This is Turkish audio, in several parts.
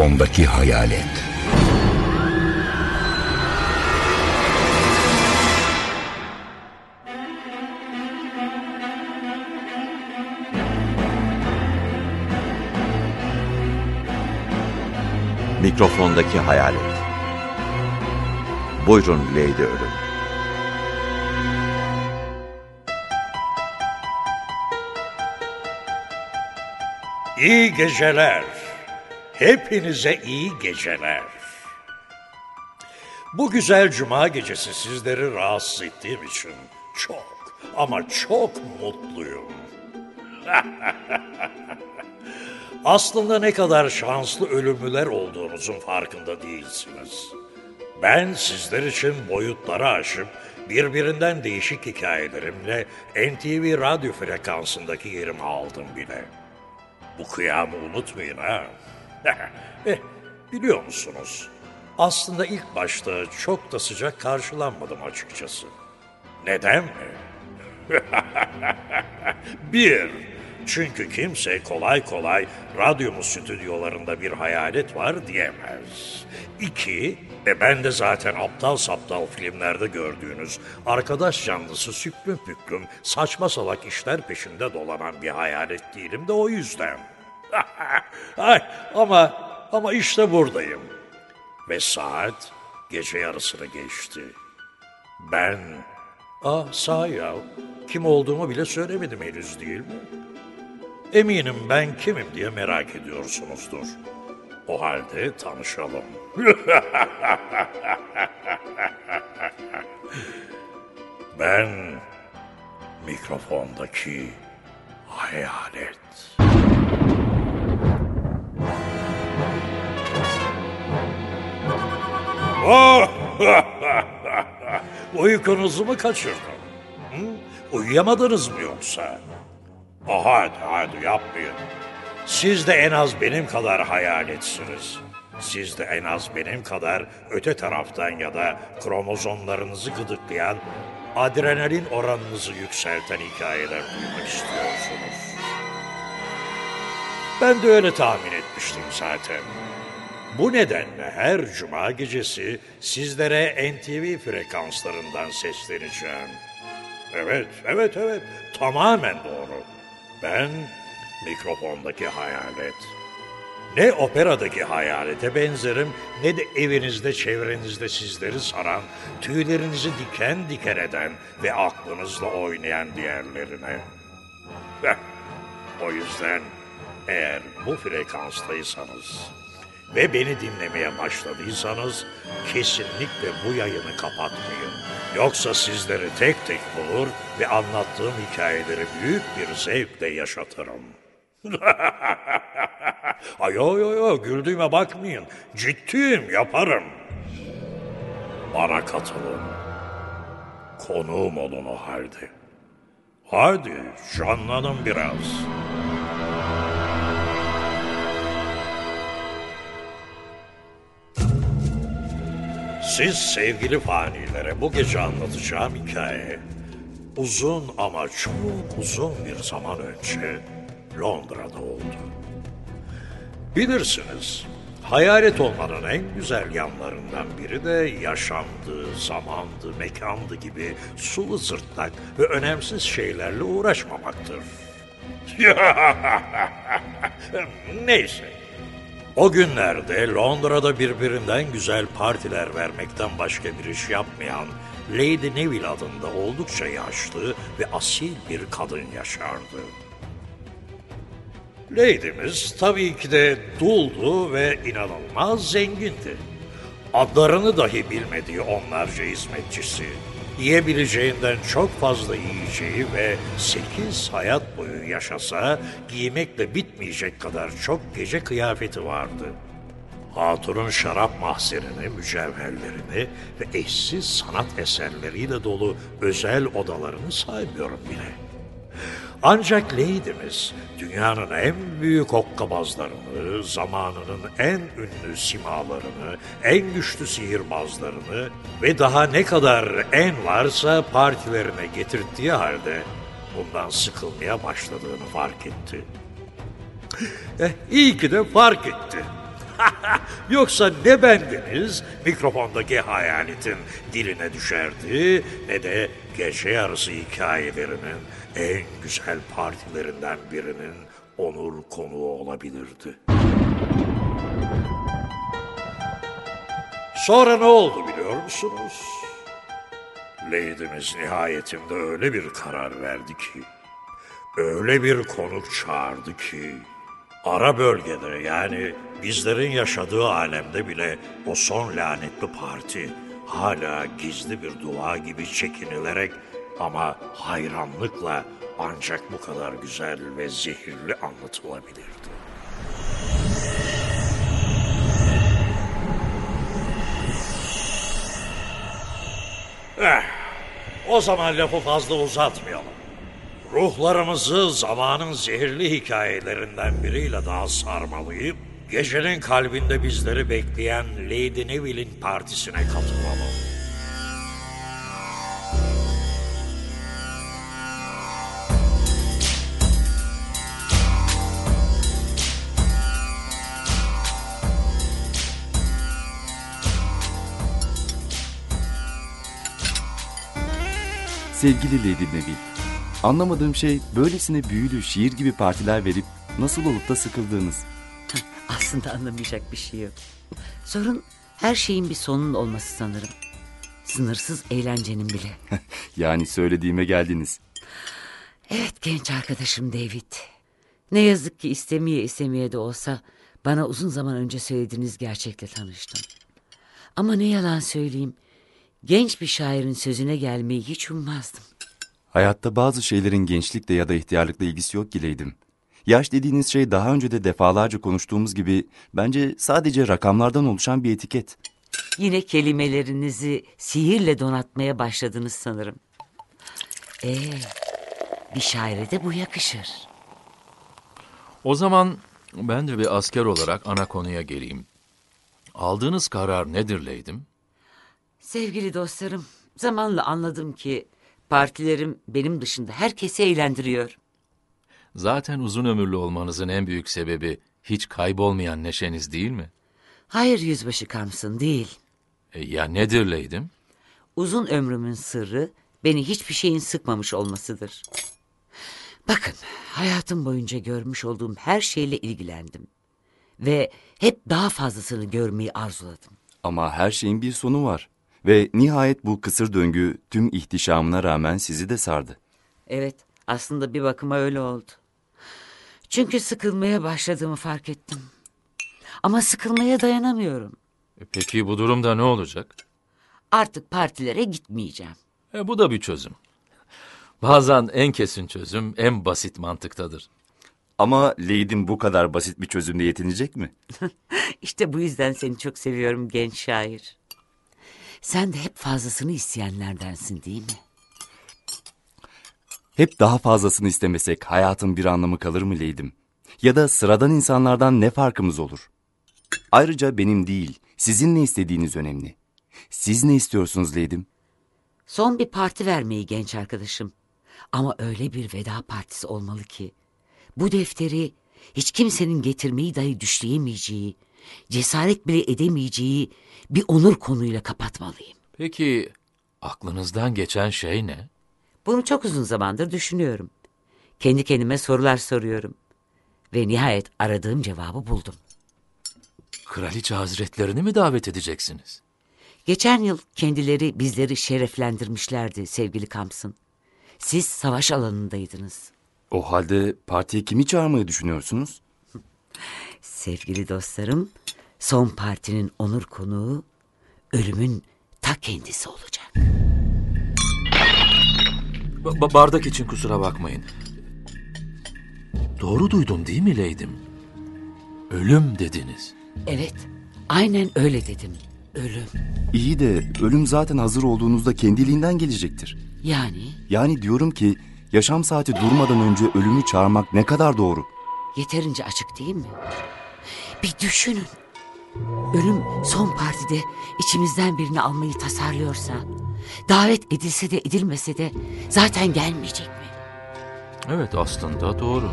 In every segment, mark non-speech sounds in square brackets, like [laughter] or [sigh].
Mikrofondaki hayalet. Mikrofondaki hayalet. Buyurun Lady Ölüm. İyi geceler. Hepinize iyi geceler. Bu güzel cuma gecesi sizleri rahatsız ettiğim için çok ama çok mutluyum. [laughs] Aslında ne kadar şanslı ölümlüler olduğunuzun farkında değilsiniz. Ben sizler için boyutları aşıp birbirinden değişik hikayelerimle NTV radyo frekansındaki yerimi aldım bile. Bu kıyamı unutmayın ha. [laughs] eh, biliyor musunuz? Aslında ilk başta çok da sıcak karşılanmadım açıkçası. Neden mi? [laughs] Bir, çünkü kimse kolay kolay radyomuz stüdyolarında bir hayalet var diyemez. İki, e ben de zaten aptal saptal filmlerde gördüğünüz arkadaş canlısı süplüm püklüm saçma salak işler peşinde dolanan bir hayalet değilim de o yüzden. [laughs] Ay, ama ama işte buradayım. Ve saat gece yarısını geçti. Ben, ah sağ ya, kim olduğumu bile söylemedim henüz değil mi? Eminim ben kimim diye merak ediyorsunuzdur. O halde tanışalım. [laughs] ben mikrofondaki hayalet. [laughs] Uykunuzu mu kaçırdım? Uyuyamadınız mı yoksa? Oh, hadi hadi yapmayın. Siz de en az benim kadar hayaletsiniz. Siz de en az benim kadar öte taraftan ya da kromozomlarınızı gıdıklayan, adrenalin oranınızı yükselten hikayeler duymak istiyorsunuz. Ben de öyle tahmin etmiştim zaten. Bu nedenle her cuma gecesi sizlere NTV frekanslarından sesleneceğim. Evet, evet, evet. Tamamen doğru. Ben mikrofondaki hayalet. Ne operadaki hayalete benzerim ne de evinizde çevrenizde sizleri saran, tüylerinizi diken diken eden ve aklınızla oynayan diğerlerine. O yüzden eğer bu frekanstaysanız ve beni dinlemeye başladıysanız kesinlikle bu yayını kapatmayın. Yoksa sizleri tek tek bulur ve anlattığım hikayeleri büyük bir zevkle yaşatırım. [laughs] Ay yo yo yo güldüğüme bakmayın. Ciddiyim yaparım. Bana katılın. Konuğum olun o halde. Hadi canlanın biraz. Siz sevgili fanilere bu gece anlatacağım hikaye uzun ama çok uzun bir zaman önce Londra'da oldu. Bilirsiniz, hayalet olmanın en güzel yanlarından biri de yaşamdı, zamandı, mekandı gibi sulu sırtlak ve önemsiz şeylerle uğraşmamaktır. [laughs] Neyse. O günlerde Londra'da birbirinden güzel partiler vermekten başka bir iş yapmayan Lady Neville adında oldukça yaşlı ve asil bir kadın yaşardı. Lady'miz tabii ki de duldu ve inanılmaz zengindi. Adlarını dahi bilmediği onlarca hizmetçisi, yiyebileceğinden çok fazla yiyeceği ve sekiz hayat boyu yaşasa giymekle bitmeyecek kadar çok gece kıyafeti vardı. Hatun'un şarap mahzenini, mücevherlerini ve eşsiz sanat eserleriyle dolu özel odalarını saymıyorum bile. Ancak Lady'miz dünyanın en büyük hokkabazlarını, zamanının en ünlü simalarını, en güçlü sihirbazlarını ve daha ne kadar en varsa partilerine getirttiği halde bundan sıkılmaya başladığını fark etti. Eh, iyi ki de fark etti. [laughs] Yoksa ne bendeniz mikrofondaki hayaletin diline düşerdi ne de gece yarısı hikayelerinin en güzel partilerinden birinin onur konuğu olabilirdi. Sonra ne oldu biliyor musunuz? Lady'miz nihayetinde öyle bir karar verdi ki, öyle bir konuk çağırdı ki, ara bölgede yani bizlerin yaşadığı alemde bile o son lanetli parti hala gizli bir dua gibi çekinilerek ama hayranlıkla ancak bu kadar güzel ve zehirli anlatılabilirdi. Eh, o zaman lafı fazla uzatmayalım. Ruhlarımızı zamanın zehirli hikayelerinden biriyle daha sarmalayıp, gecenin kalbinde bizleri bekleyen Lady Neville'in partisine katılalım. Sevgili Lady Neville, anlamadığım şey böylesine büyülü şiir gibi partiler verip nasıl olup da sıkıldığınız. Aslında anlamayacak bir şey yok. Sorun her şeyin bir sonun olması sanırım. Sınırsız eğlencenin bile. [laughs] Yani söylediğime geldiniz. Evet genç arkadaşım David. Ne yazık ki istemeye istemeye de olsa bana uzun zaman önce söylediğiniz gerçekle tanıştım. Ama ne yalan söyleyeyim. Genç bir şairin sözüne gelmeyi hiç ummazdım. Hayatta bazı şeylerin gençlikle ya da ihtiyarlıkla ilgisi yok ki Lady'm. Yaş dediğiniz şey daha önce de defalarca konuştuğumuz gibi bence sadece rakamlardan oluşan bir etiket. Yine kelimelerinizi sihirle donatmaya başladınız sanırım. Ee, bir şaire de bu yakışır. O zaman ben de bir asker olarak ana konuya geleyim. Aldığınız karar nedir Leydim? Sevgili dostlarım, zamanla anladım ki partilerim benim dışında herkesi eğlendiriyor. Zaten uzun ömürlü olmanızın en büyük sebebi hiç kaybolmayan neşeniz değil mi? Hayır yüzbaşı Kamsın değil. E, ya nedir Leydim? Uzun ömrümün sırrı beni hiçbir şeyin sıkmamış olmasıdır. Bakın, hayatım boyunca görmüş olduğum her şeyle ilgilendim. Ve hep daha fazlasını görmeyi arzuladım. Ama her şeyin bir sonu var. Ve nihayet bu kısır döngü tüm ihtişamına rağmen sizi de sardı. Evet, aslında bir bakıma öyle oldu. Çünkü sıkılmaya başladığımı fark ettim. Ama sıkılmaya dayanamıyorum. E, peki bu durumda ne olacak? Artık partilere gitmeyeceğim. E, bu da bir çözüm. Bazen en kesin çözüm en basit mantıktadır. Ama Lady'm bu kadar basit bir çözümle yetinecek mi? [laughs] İşte bu yüzden seni çok seviyorum genç şair. Sen de hep fazlasını isteyenlerdensin değil mi? Hep daha fazlasını istemesek hayatın bir anlamı kalır mı Leydim? Ya da sıradan insanlardan ne farkımız olur? Ayrıca benim değil, sizin ne istediğiniz önemli. Siz ne istiyorsunuz Leydim? Son bir parti vermeyi genç arkadaşım. Ama öyle bir veda partisi olmalı ki bu defteri hiç kimsenin getirmeyi dahi düşleyemeyeceği, cesaret bile edemeyeceği bir onur konuyla kapatmalıyım. Peki aklınızdan geçen şey ne? Bunu çok uzun zamandır düşünüyorum. Kendi kendime sorular soruyorum. Ve nihayet aradığım cevabı buldum. Kraliçe hazretlerini mi davet edeceksiniz? Geçen yıl kendileri bizleri şereflendirmişlerdi sevgili Kamsın. Siz savaş alanındaydınız. O halde partiye kimi çağırmayı düşünüyorsunuz? Sevgili dostlarım, son partinin onur konuğu ölümün ta kendisi olacak. Ba- ba- bardak için kusura bakmayın. Doğru duydum değil mi Leydim? Ölüm dediniz. Evet, aynen öyle dedim. Ölüm. İyi de ölüm zaten hazır olduğunuzda kendiliğinden gelecektir. Yani Yani diyorum ki yaşam saati durmadan önce ölümü çağırmak ne kadar doğru. yeterince açık değil mi? Bir düşünün. Ölüm son partide içimizden birini almayı tasarlıyorsa, davet edilse de edilmese de zaten gelmeyecek mi? Evet aslında doğru.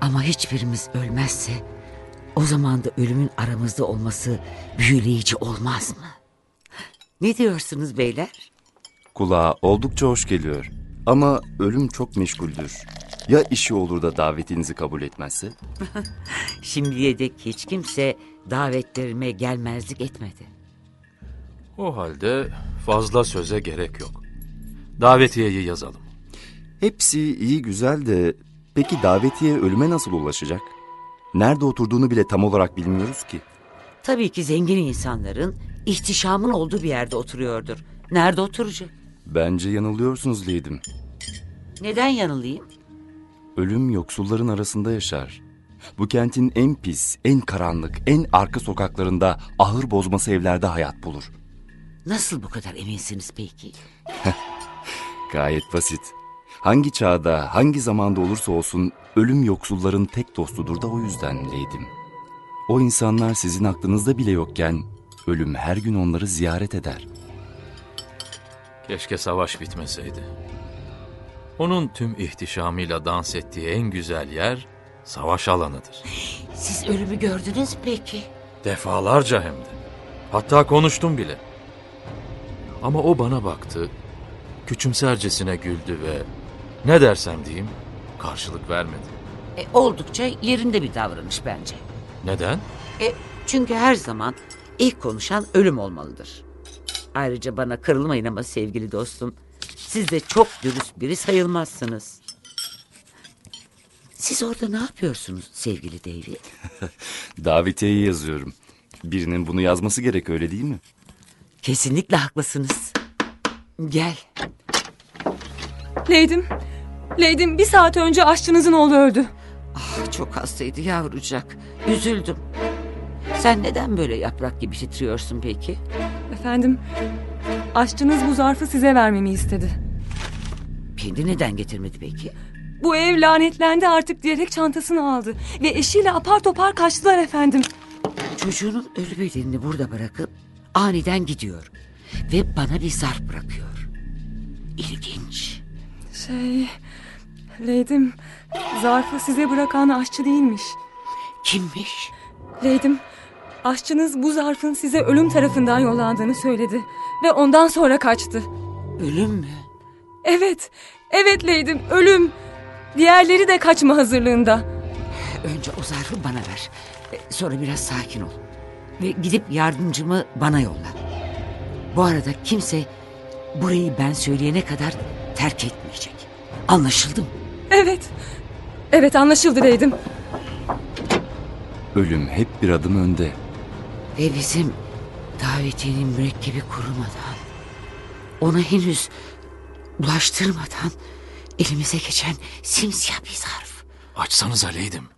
Ama hiçbirimiz ölmezse O zaman da ölümün aramızda olması büyüleyici olmaz mı? Ne diyorsunuz beyler? Kulağa oldukça hoş geliyor. Ama ölüm çok meşguldür. Ya işi olur da davetinizi kabul etmezse? [laughs] Şimdiye dek hiç kimse davetlerime gelmezlik etmedi. O halde fazla söze gerek yok. Davetiyeyi yazalım. Hepsi iyi güzel de peki davetiye ölüme nasıl ulaşacak? Nerede oturduğunu bile tam olarak bilmiyoruz ki. Tabii ki zengin insanların ihtişamın olduğu bir yerde oturuyordur. Nerede oturacak? Bence yanılıyorsunuz Leydim. Neden yanılayım? Ölüm yoksulların arasında yaşar. Bu kentin en pis, en karanlık, en arka sokaklarında ahır bozması evlerde hayat bulur. Nasıl bu kadar eminsiniz peki? [laughs] Gayet basit. Hangi çağda, hangi zamanda olursa olsun ölüm yoksulların tek dostudur da o yüzden Leydim. O insanlar sizin aklınızda bile yokken ölüm her gün onları ziyaret eder. Keşke savaş bitmeseydi. Onun tüm ihtişamıyla dans ettiği en güzel yer savaş alanıdır. [laughs] Siz ölümü gördünüz peki? Defalarca hem de. Hatta konuştum bile. Ama o bana baktı, küçümsercesine güldü ve ne dersem diyeyim karşılık vermedi. E, oldukça yerinde bir davranış bence. Neden? E, çünkü her zaman ilk konuşan ölüm olmalıdır. Ayrıca bana kırılmayın ama sevgili dostum. Siz de çok dürüst biri sayılmazsınız. Siz orada ne yapıyorsunuz sevgili David? [laughs] Davetiyeyi yazıyorum. Birinin bunu yazması gerek öyle değil mi? Kesinlikle haklısınız. Gel. Leydim, Leydim bir saat önce aşçınızın oğlu öldü. Ah, çok hastaydı yavrucak. Üzüldüm. Sen neden böyle yaprak gibi titriyorsun peki? Efendim, aşçınız bu zarfı size vermemi istedi. Kendi neden getirmedi peki? Bu ev lanetlendi artık diyerek çantasını aldı. Ve eşiyle apar topar kaçtılar efendim. Çocuğunun ölü bedenini burada bırakıp aniden gidiyor. Ve bana bir zarf bırakıyor. İlginç. Şey, Leydim, zarfı size bırakan aşçı değilmiş. Kimmiş? Leydim, aşçınız bu zarfın size ölüm tarafından yollandığını söyledi. Ve ondan sonra kaçtı. Ölüm mü? Evet, evet Leydim, ölüm. Diğerleri de kaçma hazırlığında. Önce o zarfı bana ver. E, Sonra biraz sakin ol. Ve gidip yardımcımı bana yolla. Bu arada kimse burayı ben söyleyene kadar terk etmeyecek. Anlaşıldı mı? Evet, evet anlaşıldı Leydim. Ölüm hep bir adım önde. Ve bizim davetiyenin mürekkebi kurumadan, ona henüz ulaştırmadan elimize geçen simsiyah bir zarf. Açsanıza Leydim.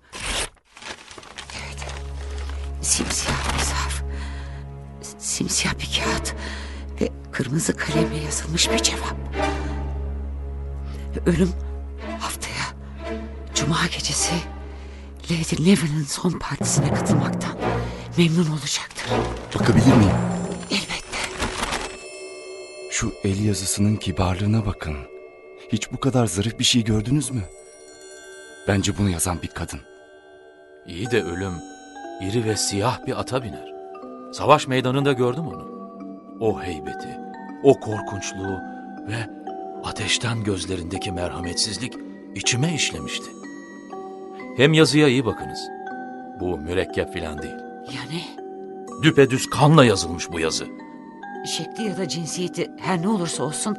Simsiyah bir zarf. Simsiyah bir kağıt ve kırmızı kalemle yazılmış bir cevap. Ölüm haftaya Cuma gecesi Lady Nevin'in son partisine katılmaktan memnun olacaktır. Bakabilir miyim? Elbette. Şu el yazısının kibarlığına bakın. Hiç bu kadar zarif bir şey gördünüz mü? Bence bunu yazan bir kadın. İyi de ölüm iri ve siyah bir ata biner. Savaş meydanında gördüm onu. O heybeti, o korkunçluğu ve ateşten gözlerindeki merhametsizlik içime işlemişti. Hem yazıya iyi bakınız. Bu mürekkep filan değil. Yani Düpedüz kanla yazılmış bu yazı. şekli ya da cinsiyeti her ne olursa olsun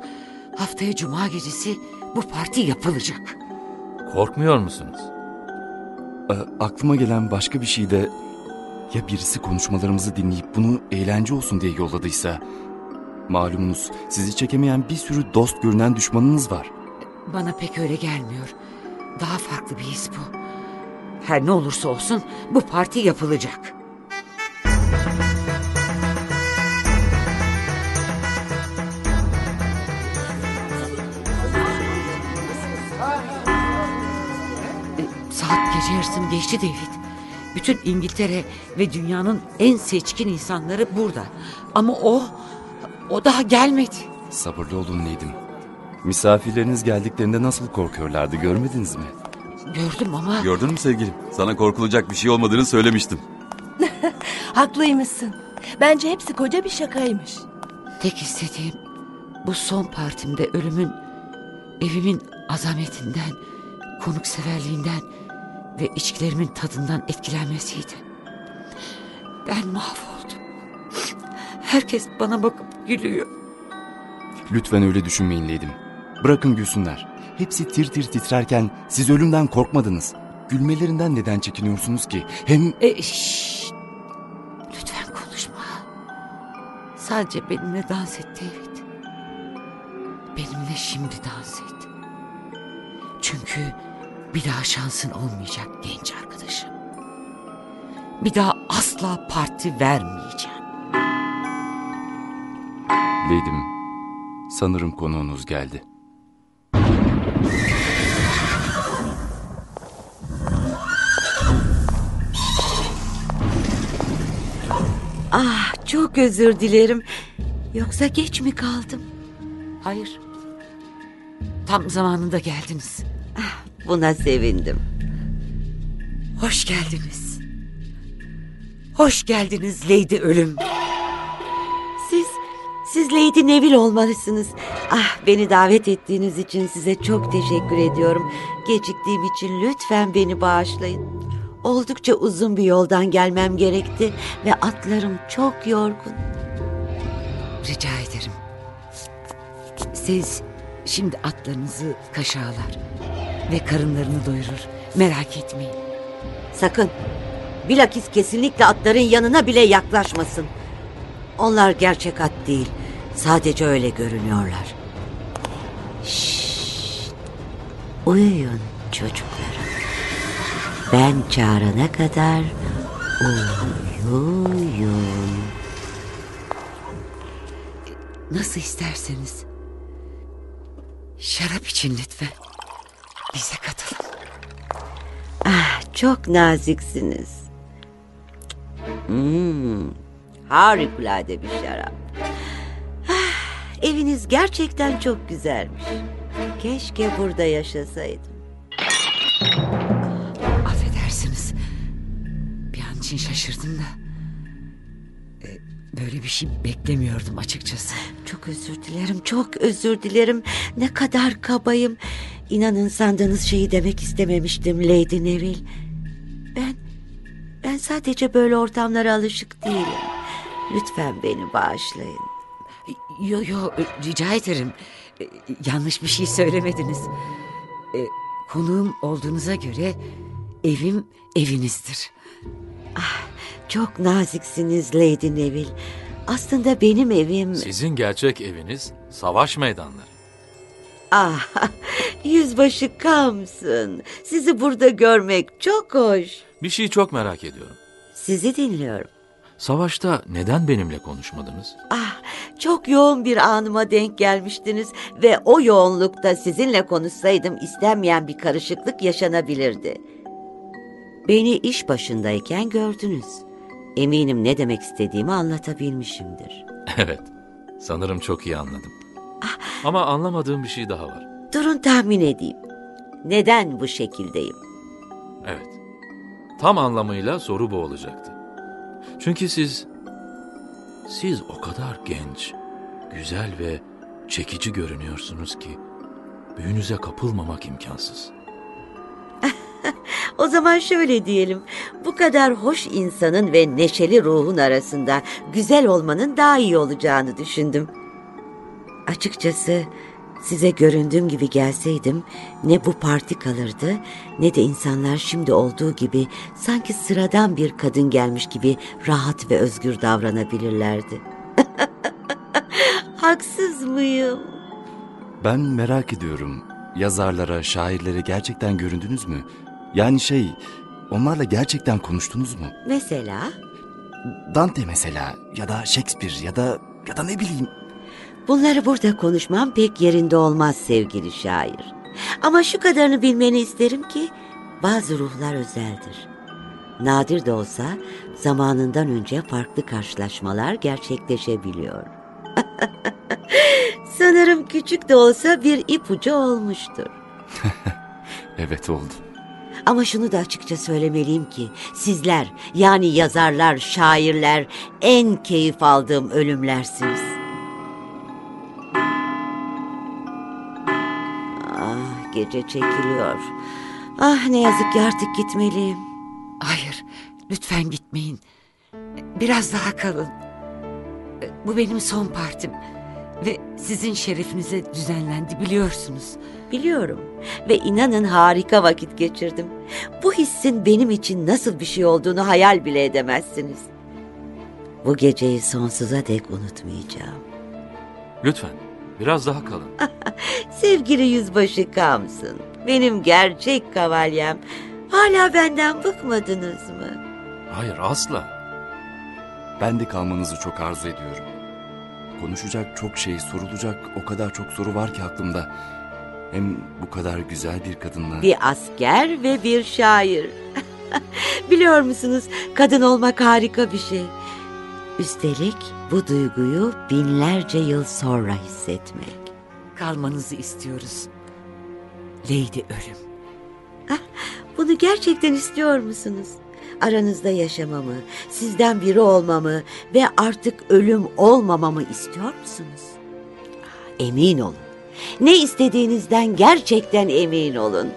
haftaya Cuma gecesi bu parti yapılacak. Korkmuyor musunuz? E, aklıma gelen başka bir şey de... Ya birisi konuşmalarımızı dinleyip bunu eğlence olsun diye yolladıysa... Malumunuz sizi çekemeyen bir sürü dost görünen düşmanınız var. Bana pek öyle gelmiyor. Daha farklı bir his bu. Her ne olursa olsun bu parti yapılacak. Yarısını geçti David. Bütün İngiltere ve dünyanın en seçkin insanları burada. Ama o, o daha gelmedi. Sabırlı olun Nedim. Misafirleriniz geldiklerinde nasıl korkuyorlardı görmediniz mi? Gördüm ama Gördün mü sevgilim? Sana korkulacak bir şey olmadığını söylemiştim. [laughs] Haklıymışsın. Bence hepsi koca bir şakaymış. tek istediğim bu son partimde ölümün evimin azametinden, konukseverliğinden ve içkilerimin tadından etkilenmesiydi. Ben mahvoldum. Herkes bana bakıp gülüyor. Lütfen öyle düşünmeyin Leydim. Bırakın gülsünler. Hepsi tir tir titrerken siz ölümden korkmadınız. Gülmelerinden neden çekiniyorsunuz ki? Hem E, şşş. Lütfen konuşma. Sadece benimle dans et David. Benimle şimdi dans et. Çünkü bir daha şansın olmayacak genç arkadaşım. Bir daha asla parti vermeyeceğim. Leydim, sanırım konuğunuz geldi. Ah çok özür dilerim. Yoksa geç mi kaldım? Hayır. Tam zamanında geldiniz. Buna sevindim. Hoş geldiniz. Hoş geldiniz Lady Ölüm. Siz, siz Lady Neville olmalısınız. Ah beni davet ettiğiniz için size çok teşekkür ediyorum. Geciktiğim için lütfen beni bağışlayın. Oldukça uzun bir yoldan gelmem gerekti ve atlarım çok yorgun. Rica ederim. Siz şimdi atlarınızı kaşağılar ve karınlarını doyurur. Merak etmeyin. Sakın. Bilakis kesinlikle atların yanına bile yaklaşmasın. Onlar gerçek at değil. Sadece öyle görünüyorlar. Şşt. Uyuyun çocuklarım. Ben çağırana kadar uyuyun. Nasıl isterseniz. Şarap için lütfen. Bize katılın. Ah, çok naziksiniz. Hmm, harikulade bir şarap. Ah, eviniz gerçekten çok güzelmiş. Keşke burada yaşasaydım. Affedersiniz. Bir an için şaşırdım da. Ee, Böyle bir şey beklemiyordum açıkçası. Çok özür dilerim, çok özür dilerim. Ne kadar kabayım. İnanın sandığınız şeyi demek istememiştim Lady Neville. Ben, ben sadece böyle ortamlara alışık değilim. Lütfen beni bağışlayın. Yo yo rica ederim. Ee, Yanlış bir şey söylemediniz. Ee, Konuğum olduğunuza göre evim evinizdir. Çok naziksiniz Lady Neville. Aslında benim evim... Sizin gerçek eviniz savaş meydanları. Ah, [laughs] yüzbaşı Kamsın. Sizi burada görmek çok hoş. Bir şey çok merak ediyorum. Sizi dinliyorum. Savaşta neden benimle konuşmadınız? Ah, çok yoğun bir anıma denk gelmiştiniz ve o yoğunlukta sizinle konuşsaydım istenmeyen bir karışıklık yaşanabilirdi. Beni iş başındayken gördünüz. Eminim ne demek istediğimi anlatabilmişimdir. [laughs] Evet, sanırım çok iyi anladım. Ama anlamadığım bir şey daha var. Durun tahmin edeyim. Neden bu şekildeyim? Evet, tam anlamıyla soru bu olacaktı. Çünkü siz, siz o kadar genç, güzel ve çekici görünüyorsunuz ki büyünüze kapılmamak imkansız. [laughs] O zaman şöyle diyelim. Bu kadar hoş insanın ve neşeli ruhun arasında güzel olmanın daha iyi olacağını düşündüm. Açıkçası size göründüğüm gibi gelseydim ne bu parti kalırdı ne de insanlar şimdi olduğu gibi sanki sıradan bir kadın gelmiş gibi rahat ve özgür davranabilirlerdi. [laughs] Haksız mıyım? Ben merak ediyorum. Yazarlara, şairlere gerçekten göründünüz mü? Yani şey, onlarla gerçekten konuştunuz mu? Mesela Dante mesela ya da Shakespeare ya da ya da ne bileyim. Bunları burada konuşmam pek yerinde olmaz sevgili şair. Ama şu kadarını bilmeni isterim ki bazı ruhlar özeldir. Nadir de olsa zamanından önce farklı karşılaşmalar gerçekleşebiliyor. [laughs] Sanırım küçük de olsa bir ipucu olmuştur. [laughs] Evet oldu. Ama şunu da açıkça söylemeliyim ki sizler yani yazarlar, şairler en keyif aldığım ölümlersiniz. Gece çekiliyor. Ah ne yazık ki artık gitmeliyim. Hayır, lütfen gitmeyin. Biraz daha kalın. Bu benim son partim. Ve sizin şerefinize düzenlendi biliyorsunuz. Biliyorum ve inanın harika vakit geçirdim. Bu hissin benim için nasıl bir şey olduğunu hayal bile edemezsiniz. Bu geceyi sonsuza dek unutmayacağım. Lütfen biraz daha kalın. [laughs] Sevgili yüzbaşı Kamsın, benim gerçek kavalyem. Hala benden bıkmadınız mı? Hayır asla. Ben de kalmanızı çok arzu ediyorum. Konuşacak çok şey, sorulacak o kadar çok soru var ki aklımda. Hem bu kadar güzel bir kadınla... Bir asker ve bir şair. [laughs] Biliyor musunuz kadın olmak harika bir şey. Üstelik bu duyguyu binlerce yıl sonra hissetmek. Kalmanızı istiyoruz. Lady Ölüm. Bunu gerçekten istiyor musunuz? Aranızda yaşamamı, sizden biri olmamı ve artık ölüm olmamamı istiyor musunuz? Emin olun. Ne istediğinizden gerçekten emin olun.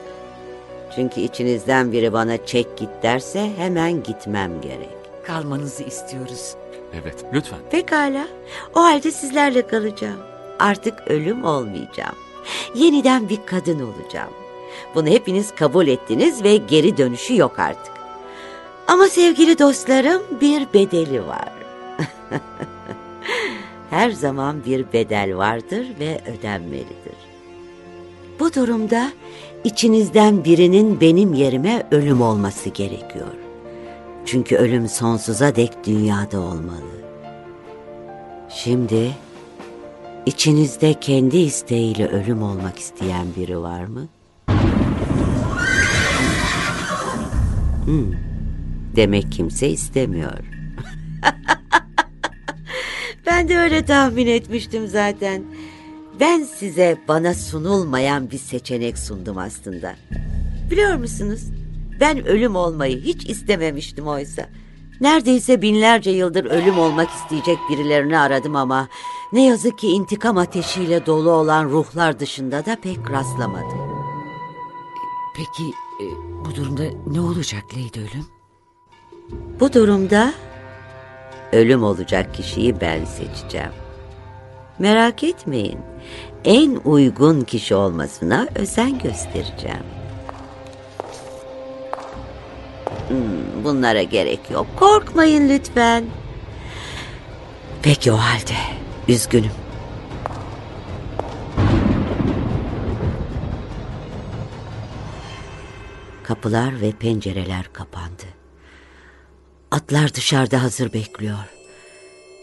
Çünkü içinizden biri bana çek git derse hemen gitmem gerek. Kalmanızı istiyoruz. Evet, Lütfen. Pekala. O halde sizlerle kalacağım. Artık ölüm olmayacağım. Yeniden bir kadın olacağım. Bunu hepiniz kabul ettiniz ve geri dönüşü yok artık. Ama sevgili dostlarım bir bedeli var. [laughs] Her zaman bir bedel vardır ve ödenmelidir. Bu durumda içinizden birinin benim yerime ölüm olması gerekiyor. Çünkü ölüm sonsuza dek dünyada olmalı. Şimdi içinizde kendi isteğiyle ölüm olmak isteyen biri var mı? Hmm, demek kimse istemiyor. [laughs] ben de öyle tahmin etmiştim zaten. Ben size bana sunulmayan bir seçenek sundum aslında. Biliyor musunuz? Ben ölüm olmayı hiç istememiştim oysa. Neredeyse binlerce yıldır ölüm olmak isteyecek birilerini aradım ama ne yazık ki intikam ateşiyle dolu olan ruhlar dışında da pek rastlamadım. Peki e, bu durumda ne olacak Lady Ölüm? Bu durumda ölüm olacak kişiyi ben seçeceğim. Merak etmeyin. En uygun kişi olmasına özen göstereceğim. Hmm, bunlara gerek yok. Korkmayın lütfen. Peki o halde. Üzgünüm. Kapılar ve pencereler kapandı. Atlar dışarıda hazır bekliyor.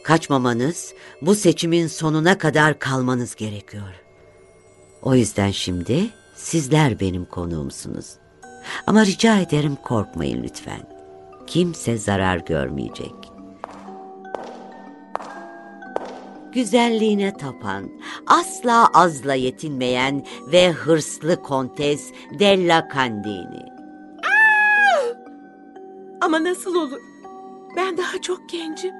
Kaçmamanız, bu seçimin sonuna kadar kalmanız gerekiyor. O yüzden şimdi sizler benim konuğumsunuz. Ama rica ederim korkmayın lütfen. Kimse zarar görmeyecek. Güzelliğine tapan, asla azla yetinmeyen ve hırslı kontes Della Candini. Ama nasıl olur? Ben daha çok gencim.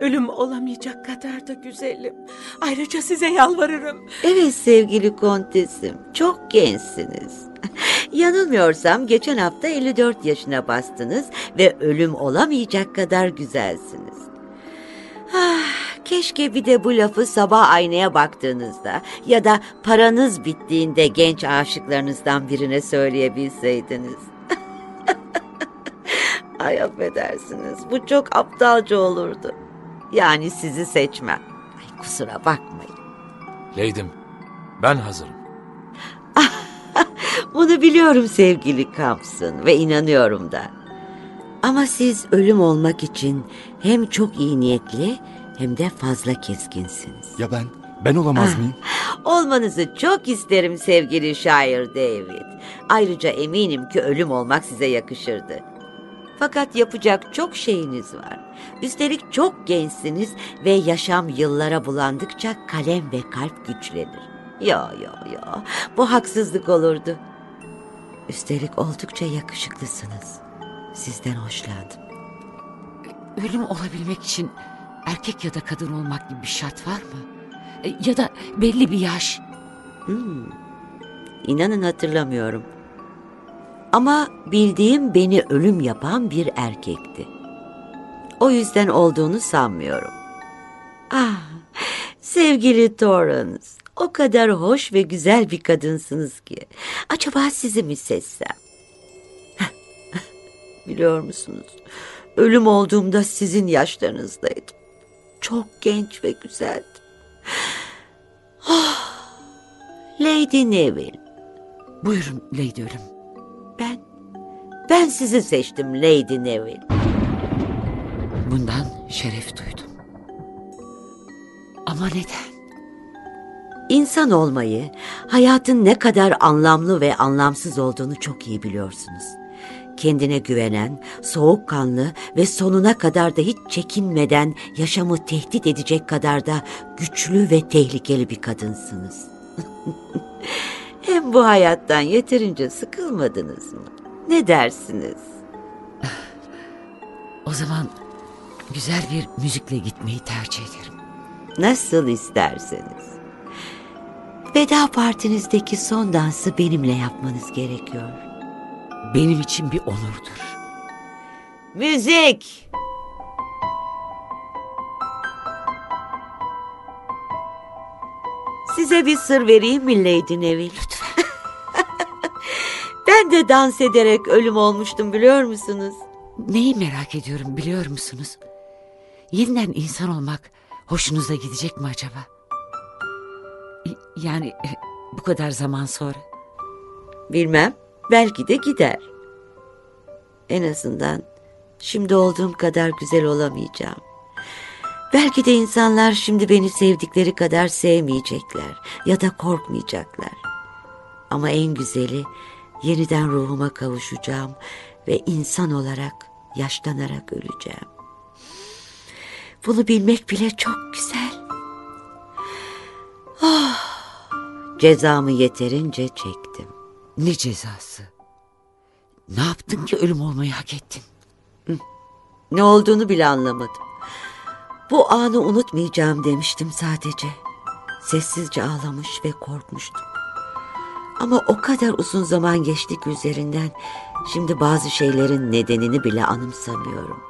Ölüm olamayacak kadar da güzelim. Ayrıca size yalvarırım. Evet sevgili kontesim, çok gençsiniz. Yanılmıyorsam geçen hafta 54 yaşına bastınız ve ölüm olamayacak kadar güzelsiniz. Ah, keşke bir de bu lafı sabah aynaya baktığınızda ya da paranız bittiğinde genç aşıklarınızdan birine söyleyebilseydiniz. [laughs] Ay affedersiniz, bu çok aptalca olurdu. Yani sizi seçmem. Ay, kusura bakmayın. Leydim, ben hazırım. Bunu biliyorum sevgili Kampsın ve inanıyorum da. Ama siz ölüm olmak için hem çok iyi niyetli hem de fazla keskinsiniz. Ya ben? Ben olamaz Ah. mıyım? Olmanızı çok isterim sevgili şair David. Ayrıca eminim ki ölüm olmak size yakışırdı. Fakat yapacak çok şeyiniz var. Üstelik çok gençsiniz ve yaşam yıllara bulandıkça kalem ve kalp güçlenir. Ya ya ya bu haksızlık olurdu. Üstelik oldukça yakışıklısınız. Sizden hoşlandım. Ölüm olabilmek için erkek ya da kadın olmak gibi bir şart var mı? E, Ya da belli bir yaş. İnanın hatırlamıyorum. Ama bildiğim beni ölüm yapan bir erkekti. O yüzden olduğunu sanmıyorum. Ah, sevgili Torrance, o kadar hoş ve güzel bir kadınsınız ki. Acaba sizi mi seçsem? [laughs] Biliyor musunuz? Ölüm olduğumda sizin yaşlarınızdaydım. Çok genç ve güzeldim. [gasps] Ah, Lady Neville. Buyurun Lady Ölüm. Ben, ben sizi seçtim Lady Neville. Bundan şeref duydum. Ama neden? İnsan olmayı, hayatın ne kadar anlamlı ve anlamsız olduğunu çok iyi biliyorsunuz. Kendine güvenen, soğukkanlı ve sonuna kadar da hiç çekinmeden yaşamı tehdit edecek kadar da güçlü ve tehlikeli bir kadınsınız. [laughs] Hem bu hayattan yeterince sıkılmadınız mı? Ne dersiniz? O zaman güzel bir müzikle gitmeyi tercih ederim. Nasıl isterseniz. Veda partinizdeki son dansı benimle yapmanız gerekiyor. Benim için bir onurdur. Müzik! Size bir sır vereyim mi Lady Neville? Lütfen. [laughs] Ben de dans ederek ölüm olmuştum biliyor musunuz? Neyi merak ediyorum biliyor musunuz? Yeniden insan olmak hoşunuza gidecek mi acaba? Yani e, bu kadar zaman sonra. Bilmem, belki de gider. En azından şimdi olduğum kadar güzel olamayacağım. Belki de insanlar şimdi beni sevdikleri kadar sevmeyecekler ya da korkmayacaklar. Ama en güzeli yeniden ruhuma kavuşacağım ve insan olarak yaşlanarak öleceğim. Bunu bilmek bile çok güzel. Ah, cezamı yeterince çektim. Ne cezası? Ne yaptın ki ölüm olmayı hak ettin? Ne olduğunu bile anlamadım. Bu anı unutmayacağım demiştim sadece. Sessizce ağlamış ve korkmuştum. Ama o kadar uzun zaman geçti ki üzerinden şimdi bazı şeylerin nedenini bile anımsamıyorum.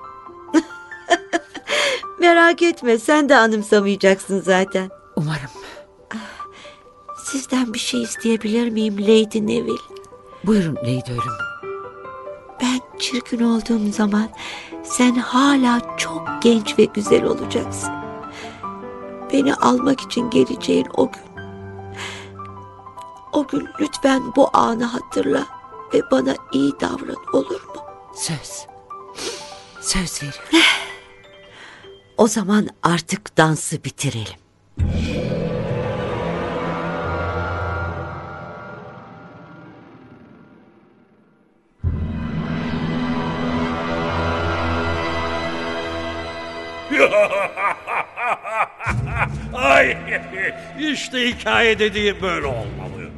[laughs] Merak etme sen de anımsamayacaksın zaten. Umarım. Sizden bir şey isteyebilir miyim Lady Neville? Buyurun Lady Ölüm. Ben çirkin olduğum zaman sen hala çok genç ve güzel olacaksın. Beni almak için geleceğin o gün. O gün lütfen bu anı hatırla ve bana iyi davran olur mu? Söz. Söz veriyorum. O zaman artık dansı bitirelim. İşte hikaye dediğim böyle olmalı.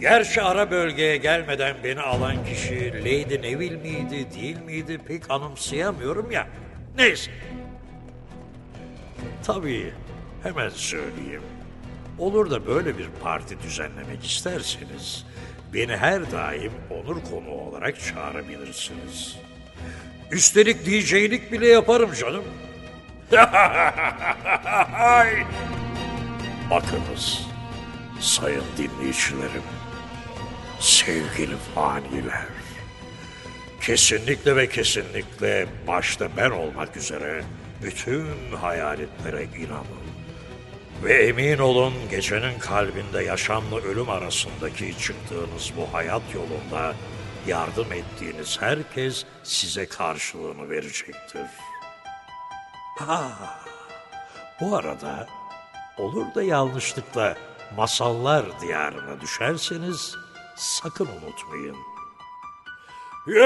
Gerçi ara bölgeye gelmeden beni alan kişi Lady Neville miydi değil miydi pek anımsayamıyorum ya. Neyse. Tabii hemen söyleyeyim. Olur da böyle bir parti düzenlemek isterseniz beni her daim onur konuğu olarak çağırabilirsiniz. Üstelik DJ'lik bile yaparım canım. [laughs] Bakınız sayın dinleyicilerim, sevgili faniler. Kesinlikle ve kesinlikle başta ben olmak üzere bütün hayaletlere inanın. Ve emin olun gecenin kalbinde yaşamla ölüm arasındaki çıktığınız bu hayat yolunda yardım ettiğiniz herkes size karşılığını verecektir. Ha, bu arada olur da yanlışlıkla masallar diyarına düşerseniz sakın unutmayın. [laughs]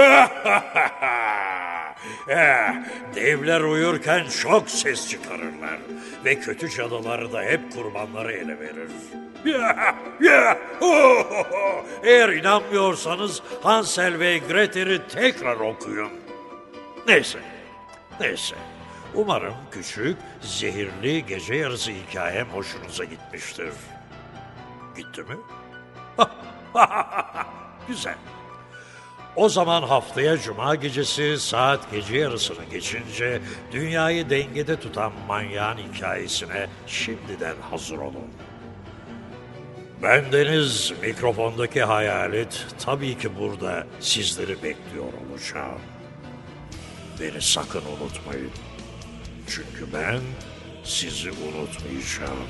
Eh, Devler uyurken çok ses çıkarırlar. Ve kötü cadıları da hep kurbanları ele verir. [laughs] Eğer inanmıyorsanız Hansel ve Gretel'i tekrar okuyun. Neyse, neyse. Umarım küçük, zehirli gece yarısı hikayem hoşunuza gitmiştir. Gitti mi? [laughs] Güzel. O zaman haftaya cuma gecesi saat gece yarısını geçince dünyayı dengede tutan manyağın hikayesine şimdiden hazır olun. Ben Deniz, mikrofondaki hayalet tabii ki burada sizleri bekliyor olacağım. Beni sakın unutmayın. Çünkü ben sizi unutmayacağım.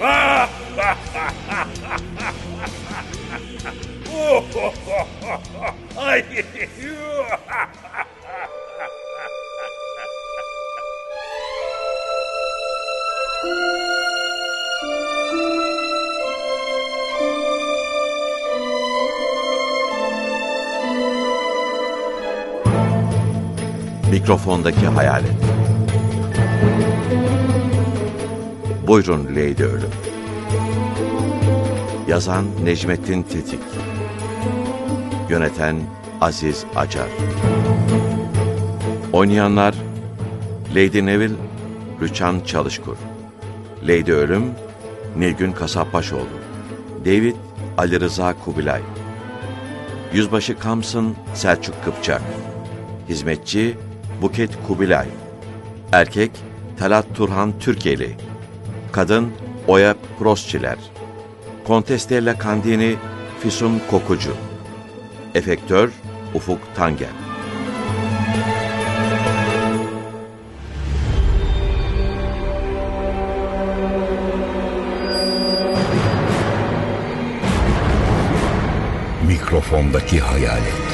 [laughs] Ay. [laughs] Mikrofondaki hayalet. Buyurun Lady Ölüm. Yazan Necmettin Tetik. Yöneten Aziz Acar. Oynayanlar Lady Neville, Rüçhan Çalışkur. Lady Ölüm, Nilgün Kasapbaşoğlu. David Ali Rıza Kubilay. Yüzbaşı Kamsın Selçuk Kıpçak. Hizmetçi Buket Kubilay. Erkek Talat Turhan Türkeli. Kadın Oya Prosçiler. Kontestella Kandini Füsun Kokucu. Efektör Ufuk Tanger. Mikrofondaki hayalet.